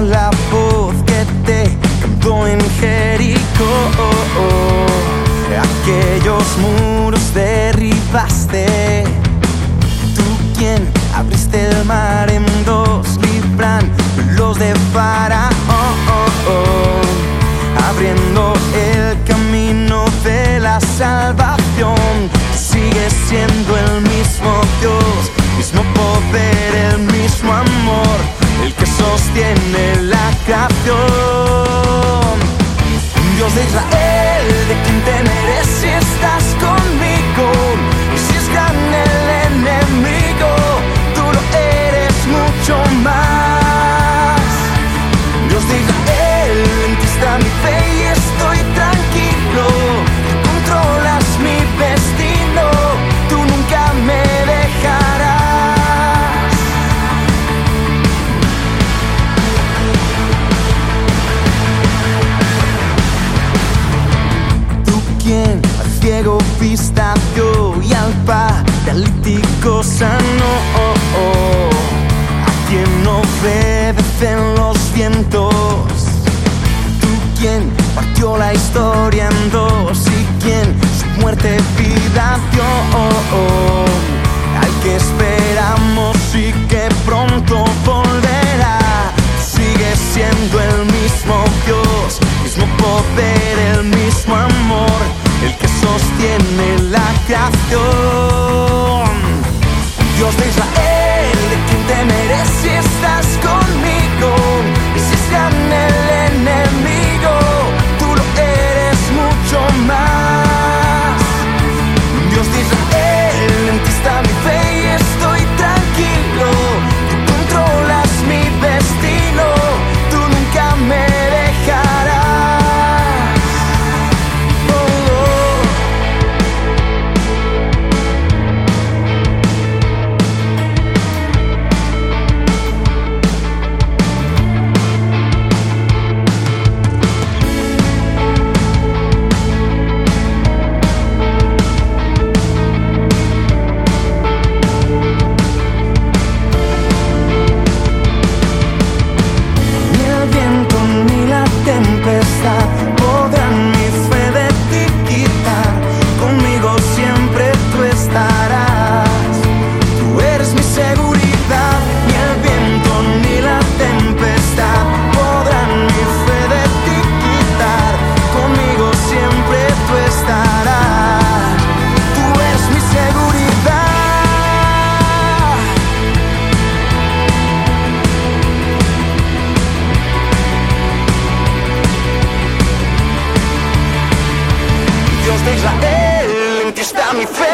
la voz que te cantó en Jericó. Aquellos muros derribaste. Tú quien abriste el mar en dos, libran los de Faraón, abriendo el camino de la salvación. Sigue siendo el mismo Dios. Que ciego vista dio y al paralítico sanó. A quien no obedecen los vientos. Tú quien partió la historia en dos y quien su muerte vida dio. Al que esperamos y que pronto volverá. Sigue siendo el mismo Dios, mismo poder, stop He.